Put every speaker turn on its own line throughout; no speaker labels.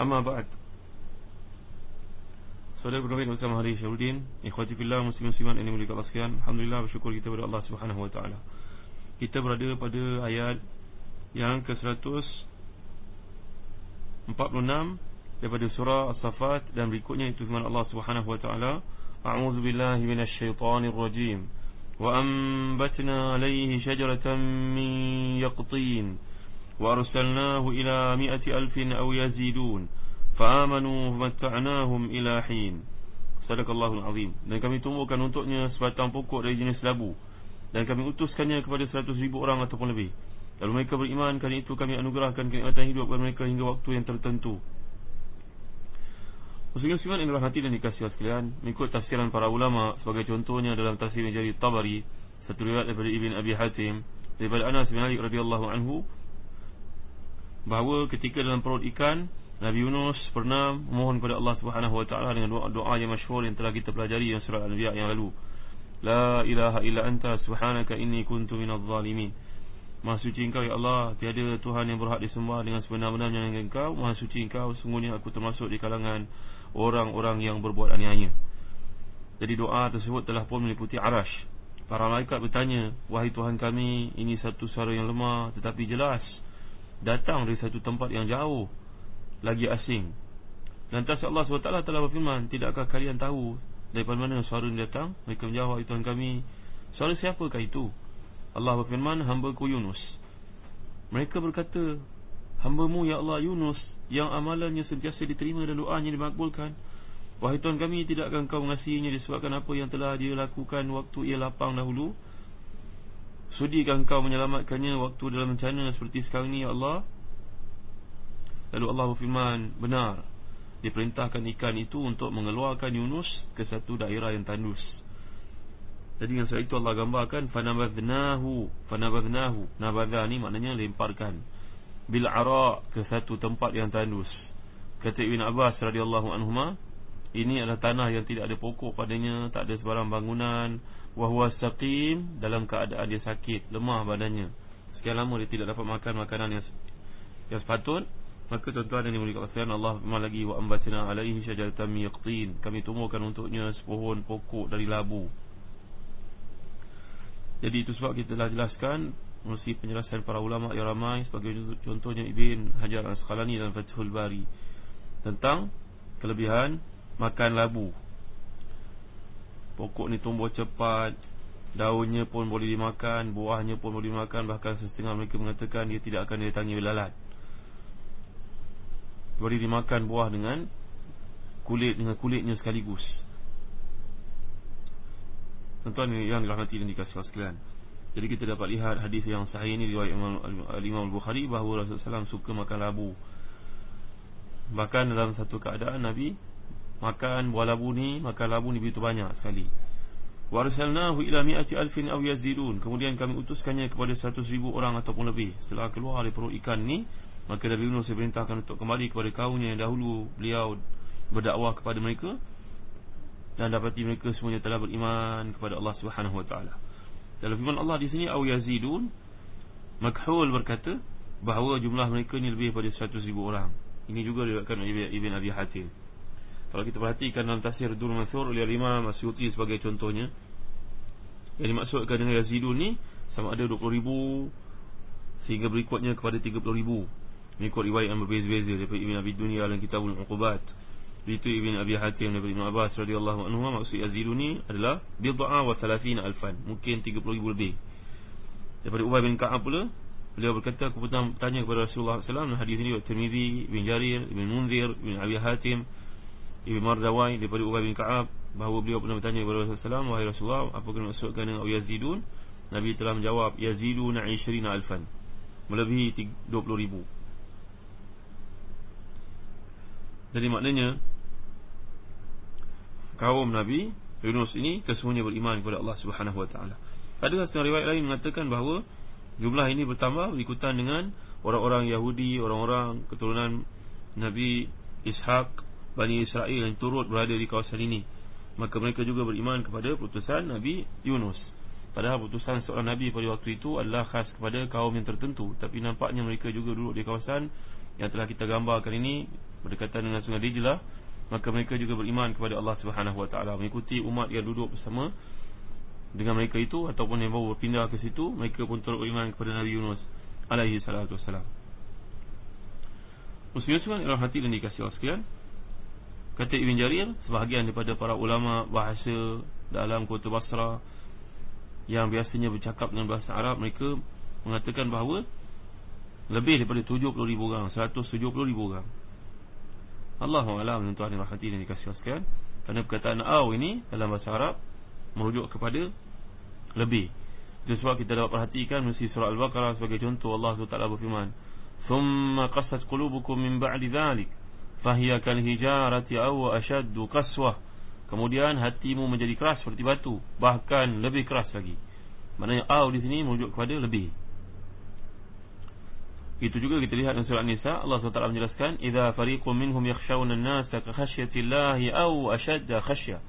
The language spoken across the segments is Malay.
أما بعد Saudara Ibrahim Utama Hari Syarudin Ikhwati Fillah Muslim Musliman Ini mulia Allah sekalian Alhamdulillah bersyukur kita kepada Allah Subhanahu Wa Taala. Kita berada pada ayat Yang ke 146 Daripada surah As-Safat Dan berikutnya itu firman Allah Subhanahu Wa Taala. A'udzu billahi minasy syaithanir rajim Wa ambatna alaihi syajaratan min yaqtin Wa arsalnahu ila mi'ati alfin aw Fa'amanu matta'nahum ila hin. Sadaqallahul azim. Dan kami tumbuhkan untuknya sebatang pokok dari jenis labu. Dan kami utuskannya kepada seratus ribu orang ataupun lebih. Lalu mereka beriman Kali itu kami anugerahkan kenikmatan hidup kepada mereka hingga waktu yang tertentu. Muslim-Musliman yang dirahmati dan dikasihi sekalian Mengikut tafsiran para ulama Sebagai contohnya dalam tafsir yang jadi Tabari Satu riwayat daripada Ibn Abi Hatim Daripada Anas bin Malik radhiyallahu anhu Bahawa ketika dalam perut ikan Nabi Yunus pernah memohon kepada Allah Subhanahu wa taala dengan doa-doa yang masyhur yang telah kita pelajari dalam surah Al-Anbiya yang lalu. La ilaha illa anta subhanaka inni kuntu minadh zalimin. Maha suci engkau ya Allah, tiada tuhan yang berhak disembah dengan sebenar-benarnya dengan engkau. Maha suci engkau, sungguhnya aku termasuk di kalangan orang-orang yang berbuat aniaya. Jadi doa tersebut telah pun meliputi arash. Para malaikat bertanya, wahai Tuhan kami, ini satu suara yang lemah tetapi jelas datang dari satu tempat yang jauh lagi asing. Lantas Allah SWT telah berfirman, tidakkah kalian tahu daripada mana suara ini datang? Mereka menjawab, Tuhan kami, suara siapakah itu? Allah berfirman, hamba ku Yunus. Mereka berkata, hambamu ya Allah Yunus, yang amalannya sentiasa diterima dan doanya dimakbulkan. Wahai Tuhan kami, tidakkah engkau mengasihinya disebabkan apa yang telah dia lakukan waktu ia lapang dahulu? Sudikah engkau menyelamatkannya waktu dalam bencana seperti sekarang ini ya Allah? Lalu Allah berfirman Benar Diperintahkan ikan itu untuk mengeluarkan Yunus Ke satu daerah yang tandus. Jadi dengan sebab itu Allah gambarkan Fanabadnahu Fanabadnahu. Nabadha ni maknanya lemparkan. Bil'ara ke satu tempat yang tandus. Kata Ibn Abbas radhiyallahu anhuma Ini adalah tanah yang tidak ada pokok padanya Tak ada sebarang bangunan. Wahuwa saqim Dalam keadaan dia sakit Lemah badannya. Sekian lama dia tidak dapat makan makanan yang Yang sepatut Maka tuan-tuan dan ibu sekalian Allah firman lagi wa ambatna alaihi syajaratan min yaqtin. Kami tumbuhkan untuknya sepohon pokok dari labu. Jadi itu sebab kita telah jelaskan mesti penjelasan para ulama yang ramai sebagai contohnya Ibn Hajar Al-Asqalani dalam Fathul Bari tentang kelebihan makan labu. Pokok ni tumbuh cepat, daunnya pun boleh dimakan, buahnya pun boleh dimakan, bahkan setengah mereka mengatakan dia tidak akan didatangi lalat boleh dimakan buah dengan kulit dengan kulitnya sekaligus. Tuan-tuan yang dirahmati dan dikasihi sekalian. Jadi kita dapat lihat hadis yang sahih ini riwayat Imam Al-Bukhari bahawa Rasulullah SAW suka makan labu. Bahkan dalam satu keadaan Nabi makan buah labu ni, makan labu ni begitu banyak sekali. Wa arsalnahu ila mi'ati alfin aw yazidun. Kemudian kami utuskannya kepada 100 ribu orang ataupun lebih. Setelah keluar dari perut ikan ni, Maka Nabi Yunus diperintahkan untuk kembali kepada kaumnya yang dahulu beliau berdakwah kepada mereka dan dapati mereka semuanya telah beriman kepada Allah Subhanahu wa taala. Dalam firman Allah di sini au yazidun Makhul berkata bahawa jumlah mereka ni lebih daripada 100 ribu orang. Ini juga diriwayatkan oleh Ibn Abi Hatim. Kalau kita perhatikan dalam tafsir Dur Mansur oleh Imam Masyuti sebagai contohnya yang dimaksudkan dengan yazidun ni sama ada 20 ribu sehingga berikutnya kepada 30 ribu Mengikut riwayat yang berbeza-beza Daripada Ibn Abi Dunia dalam kitabul Uqubat. Itu Ibn Abi Hatim daripada Ibn Abbas radhiyallahu anhu. Maksud Yazidu ni adalah Bid'a wa salafina alfan. Mungkin 30 ribu lebih. Daripada Ubay bin Ka'ab pula Beliau berkata aku pernah bertanya kepada Rasulullah SAW Hadis ini Dr. Tirmidhi, Ibn Jarir, Ibn Munzir, Ibn Abi Hatim Ibn Mardawai daripada Ubay bin Ka'ab Bahawa beliau pernah bertanya kepada Rasulullah SAW Wahai Rasulullah apa kena maksudkan dengan Yazidun? Nabi telah menjawab Yazidun Aishirina Alfan. Melebihi 20 ribu Jadi maknanya Kaum Nabi Yunus ini kesemuanya beriman kepada Allah Subhanahu Wa Taala. Ada setengah riwayat lain mengatakan bahawa Jumlah ini bertambah berikutan dengan Orang-orang Yahudi, orang-orang keturunan Nabi Ishaq Bani Israel yang turut berada di kawasan ini. Maka mereka juga beriman kepada putusan Nabi Yunus. Padahal putusan seorang Nabi pada waktu itu adalah khas kepada kaum yang tertentu. Tapi nampaknya mereka juga duduk di kawasan Yang telah kita gambarkan ini Berdekatan dengan sungai Dijlah Maka mereka juga beriman kepada Allah Subhanahu Wa Taala. Mengikuti umat yang duduk bersama dengan mereka itu ataupun yang baru berpindah ke situ mereka pun turut beriman kepada Nabi Yunus alaihi salatu wassalam. Muslimin sekalian dalam hati dan dikasih Allah sekalian kata Ibn Jarir sebahagian daripada para ulama bahasa dalam kota Basra yang biasanya bercakap dengan bahasa Arab mereka mengatakan bahawa lebih daripada 70 ribu orang 170 ribu orang Allahu'alam tuan-tuan dan hati dan dikasih Allah sekalian kerana perkataan aw ini dalam bahasa Arab merujuk kepada lebih. Itu sebab kita dapat perhatikan mesti surah Al-Baqarah sebagai contoh Allah SWT berfirman, "Thumma qasat qulubukum min ba'di dhalik, fahiya kal hijarati aw ashaddu qaswah." Kemudian hatimu menjadi keras seperti batu, bahkan lebih keras lagi. Maknanya aw di sini merujuk kepada lebih. Itu juga kita lihat dalam surah An-Nisa Allah SWT menjelaskan Iza fariqum minhum yakhshawna an-nasa ka khashyatillahi aw ashadda khashyah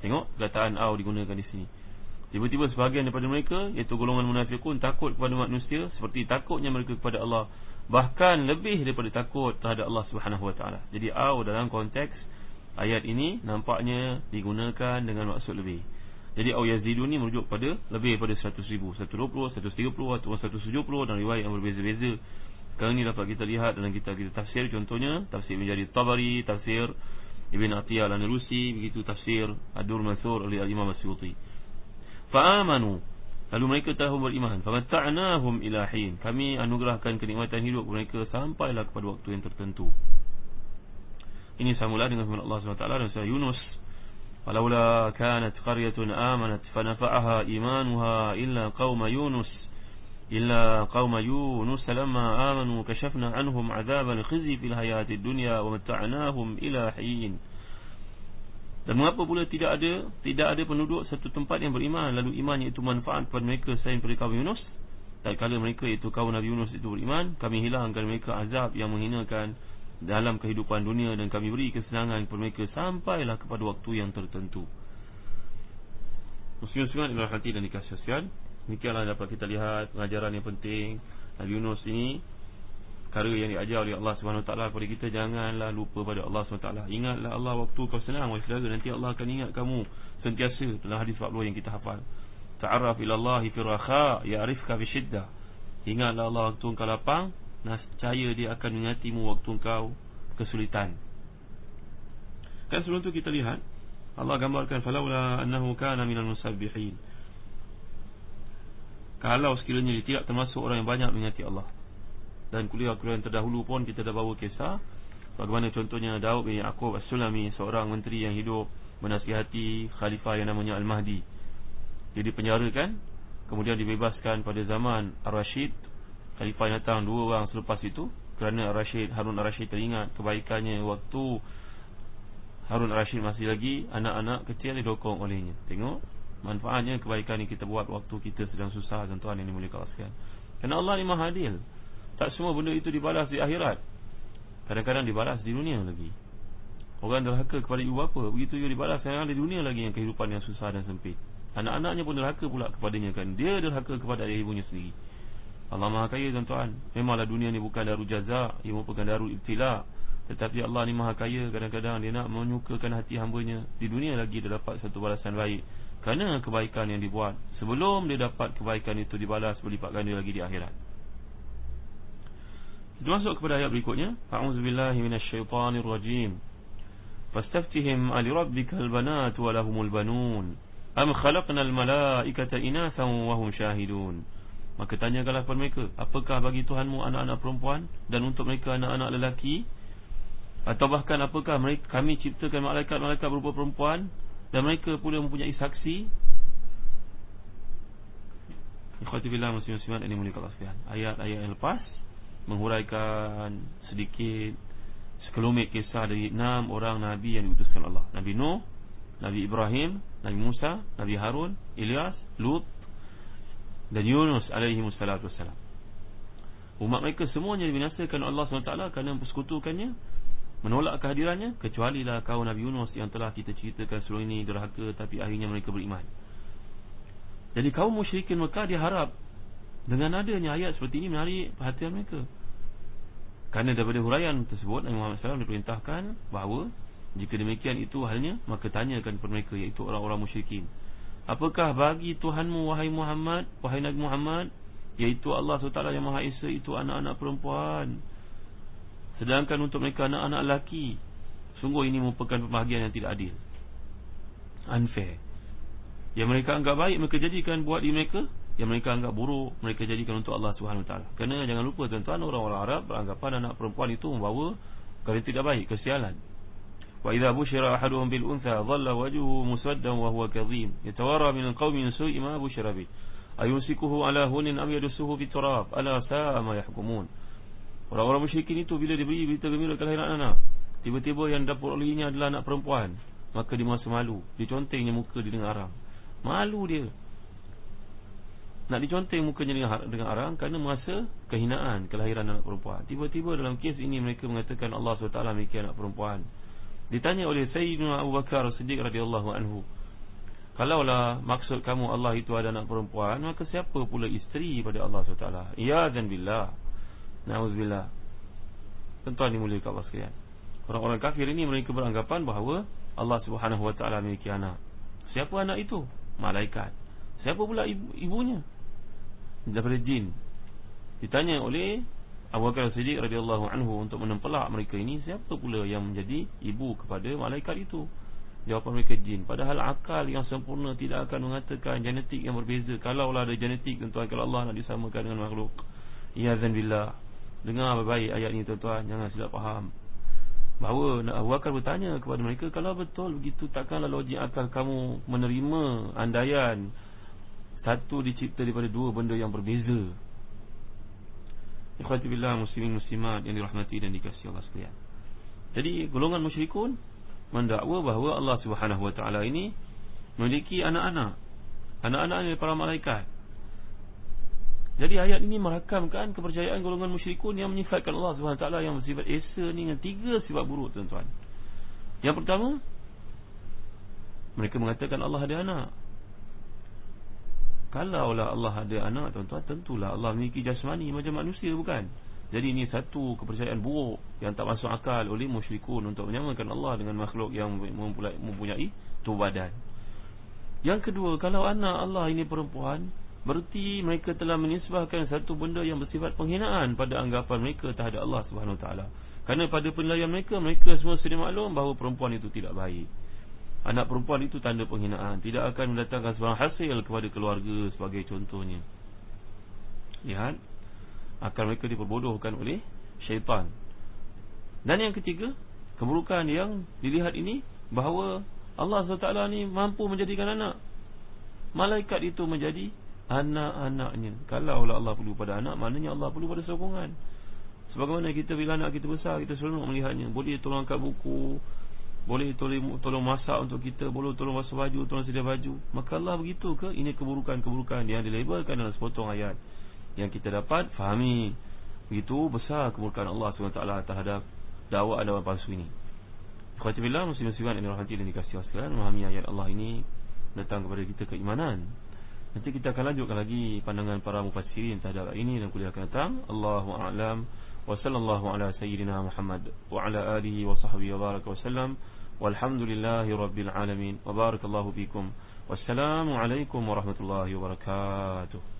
Tengok perkataan au digunakan di sini. Tiba-tiba sebahagian daripada mereka iaitu golongan munafikun takut kepada manusia seperti takutnya mereka kepada Allah, bahkan lebih daripada takut terhadap Allah Subhanahu Wa Taala. Jadi au dalam konteks ayat ini nampaknya digunakan dengan maksud lebih. Jadi au yazidu ni merujuk pada lebih daripada 100 ribu 120, 130 atau 170 dan riwayat yang berbeza-beza Sekarang ini dapat kita lihat dalam kitab kita tafsir Contohnya tafsir menjadi Tabari Tafsir Ibn Atiyah al-Nalusi begitu tafsir Ad-Dur Mansur oleh Al-Imam As-Suyuti. Fa'amanu lalu mereka telah beriman. Famatta'nahum ila hin. Kami anugerahkan kenikmatan hidup mereka sampailah kepada waktu yang tertentu. Ini samula dengan firman Allah SWT dalam surah Yunus. Walaula kanat qaryatun amanat fanafa'aha imanuha illa qauma Yunus إلا قوم يونس لما آمنوا كشفنا عنهم عذاب الخزي في الحياة الدنيا ومتعناهم إلى حين dan mengapa pula tidak ada tidak ada penduduk satu tempat yang beriman lalu imannya itu manfaat kepada mereka selain pada kaum Yunus dan kalau mereka itu kaum Nabi Yunus itu beriman kami hilangkan mereka azab yang menghinakan dalam kehidupan dunia dan kami beri kesenangan kepada mereka sampailah kepada waktu yang tertentu Muslim-musliman adalah hati dan dikasihkan Demikianlah dapat kita lihat pengajaran yang penting. Nabi Yunus ini Perkara yang diajar oleh Allah SWT kepada kita Janganlah lupa pada Allah SWT Ingatlah Allah waktu kau senang saudara Nanti Allah akan ingat kamu sentiasa. Dalam hadis 40 yang kita hafal. Ta'arraf ila Allah fi rakha Ya'rifka fi syiddah Ingatlah Allah waktu kau lapang Nascaya dia akan mengingatimu waktu kau kesulitan. Kan sebelum tu kita lihat Allah gambarkan Falawla annahu kana minal musabbihin kalau sekiranya dia tidak termasuk orang yang banyak mengingati Allah. Dan kuliah-kuliah yang terdahulu pun kita dah bawa kisah Bagaimana contohnya Daud bin Yaakob As-Sulami Seorang menteri yang hidup menasihati khalifah yang namanya Al-Mahdi. Dia dipenjarakan Kemudian dibebaskan pada zaman Ar-Rashid. Khalifah yang datang dua orang selepas itu Kerana Ar-Rashid, Harun Ar-Rashid teringat kebaikannya Waktu Harun Ar-Rashid masih lagi Anak-anak kecil didokong olehnya. Tengok Manfaatnya kebaikan yang kita buat waktu kita sedang susah tuan yang dimuliakan. Kerana Allah ni Maha Adil. Tak semua benda itu dibalas di akhirat. Kadang-kadang dibalas di dunia lagi. Orang derhaka kepada ibu bapa, begitu juga dibalas yang di dunia lagi yang kehidupan yang susah dan sempit. Anak-anaknya pun derhaka pula kepadanya kan. Dia derhaka kepada ayah ibunya sendiri. Allah Maha Kaya tuan-tuan. Memanglah dunia ni bukan darul jaza, ia merupakan darul ibtila. Tetapi Allah ni Maha Kaya, kadang-kadang dia nak menyukakan hati hambanya. Di dunia lagi dia dapat satu balasan baik. Kerana kebaikan yang dibuat Sebelum dia dapat kebaikan itu dibalas Berlipat ganda lagi di akhirat Kita masuk kepada ayat berikutnya. A'udzubillahi minasyaitonirrajim. Fastaftihim ali rabbikal banat wa lahumul banun. Am khalaqnal malaikata inathan wa hum syahidun. Maka tanyakanlah kepada mereka, apakah bagi Tuhanmu anak-anak perempuan dan untuk mereka anak-anak lelaki? Atau bahkan apakah mereka, kami ciptakan malaikat-malaikat berupa perempuan dan mereka pula mempunyai saksi? Ikhwatibillah muslim-muslimat ini mulia Allah sekalian. Ayat-ayat yang lepas menghuraikan sedikit sekelumit kisah dari enam orang nabi yang diutuskan Allah. Nabi Nuh, Nabi Ibrahim, Nabi Musa, Nabi Harun, Ilyas, Lut dan Yunus alaihi wassalam. Umat mereka semuanya dibinasakan Allah SWT kerana mempersekutukannya menolak kehadirannya kecuali lah kaum Nabi Yunus yang telah kita ceritakan sebelum ini derhaka tapi akhirnya mereka beriman. Jadi kaum musyrikin Mekah diharap dengan adanya ayat seperti ini menarik perhatian mereka. Kerana daripada huraian tersebut Nabi Muhammad SAW diperintahkan bahawa jika demikian itu halnya maka tanyakan kepada mereka iaitu orang-orang musyrikin. Apakah bagi Tuhanmu wahai Muhammad, wahai Nabi Muhammad, iaitu Allah SWT yang Maha Esa itu anak-anak perempuan. Sedangkan untuk mereka anak-anak lelaki, sungguh ini merupakan pembahagian yang tidak adil. Unfair. Yang mereka anggap baik mereka jadikan buat di mereka. Yang mereka anggap buruk mereka jadikan untuk Allah SWT Kerana jangan lupa tuan-tuan orang-orang Arab Beranggapan anak perempuan itu membawa Kalau tidak baik, kesialan. Wa idha bushira ahaduhum bil untha Dhalla wajuhu muswaddan wa huwa kazim Yatawara min al-qawmi su'i ma bushira bih. Ayusikuhu ala hunin am yadusuhu Ala sa'a ma yahkumun Orang-orang musyrikin itu bila diberi berita gembira kelahiran anak Tiba-tiba yang dapat olehnya adalah anak perempuan. Maka dia merasa malu. Dia contengnya muka dia dengan arang. Malu dia. Nak diconteng mukanya dengan, dengan arang Kerana merasa kehinaan kelahiran anak perempuan. Tiba-tiba dalam kes ini mereka mengatakan Allah SWT memiliki anak perempuan. Ditanya oleh Sayyidina Abu Bakar Siddiq radhiyallahu anhu Kalaulah maksud kamu Allah itu ada anak perempuan Maka siapa pula isteri pada Allah SWT? Ya dan billah Na'udzubillah Tentuan dimuliakan Allah sekalian Orang-orang kafir ini mereka beranggapan bahawa Allah Subhanahu Wa Taala memiliki anak. Siapa anak itu? malaikat. Siapa pula ibu, ibunya? Daripada jin. Ditanya oleh Abu Bakar Siddiq radhiyallahu anhu untuk menempelak mereka ini siapa pula yang menjadi ibu kepada malaikat itu? Jawapan mereka jin. Padahal akal yang sempurna tidak akan mengatakan genetik yang berbeza. Kalaulah ada genetik tentu kalau Allah nak disamakan dengan makhluk. Ya zanbillah. Dengar baik-baik ayat ini tuan-tuan, jangan silap faham. Bahawa Abu Bakar bertanya kepada mereka Kalau betul begitu takkanlah logik akal kamu menerima andaian Satu dicipta daripada dua benda yang berbeza? Ikhwatibillah muslimin muslimat yang dirahmati dan dikasihi Allah sekalian. Jadi golongan musyrikun Mendakwa bahawa Allah subhanahu wa ta'ala ini Memiliki anak-anak. Anak-anak ini para malaikat jadi ayat ini merakamkan kepercayaan golongan musyrikun yang menyifatkan Allah SWT yang bersifat Esa ni dengan tiga sifat buruk tuan-tuan. Yang pertama, mereka mengatakan Allah ada anak. Kalaulah Allah ada anak tuan-tuan, tentulah Allah memiliki jasmani macam manusia bukan? Jadi ini satu kepercayaan buruk yang tak masuk akal oleh musyrikun untuk menyamakan Allah dengan makhluk yang mempunyai tubuh badan. Yang kedua, kalau anak Allah ini perempuan, Berarti mereka telah menisbahkan satu benda yang bersifat penghinaan pada anggapan mereka terhadap Allah Subhanahu Taala. Kerana pada penilaian mereka, mereka semua sedia maklum bahawa perempuan itu tidak baik. Anak perempuan itu tanda penghinaan. Tidak akan mendatangkan sebarang hasil kepada keluarga sebagai contohnya. Lihat. Akan mereka diperbodohkan oleh syaitan. Dan yang ketiga, keburukan yang dilihat ini, bahawa Allah SWT ni mampu menjadikan anak. Malaikat itu menjadi anak-anaknya. Kalau Allah perlu pada anak, maknanya Allah perlu pada sokongan. Sebagaimana kita bila anak kita besar, kita selalu melihatnya. Boleh tolong angkat buku, boleh tolong, tolong masak untuk kita, boleh tolong basuh baju, tolong sedia baju. Maka Allah begitu ke? Ini keburukan-keburukan yang dilabelkan dalam sepotong ayat. Yang kita dapat fahami. Begitu besar keburukan Allah SWT terhadap dakwaan-dakwaan palsu ini. Khawatirbillah muslim-musliman yang dirahmati dan dikasih sekalian memahami ayat Allah ini datang kepada kita keimanan Nanti kita akan lanjutkan lagi pandangan para mufassirin terhadap ini dan kuliah akan datang. Allahu a'lam wa sallallahu ala sayyidina Muhammad wa ala alihi wa sahbihi wa baraka wa sallam. Walhamdulillahi rabbil alamin. Wa barakallahu fikum. Wassalamu alaikum warahmatullahi wabarakatuh.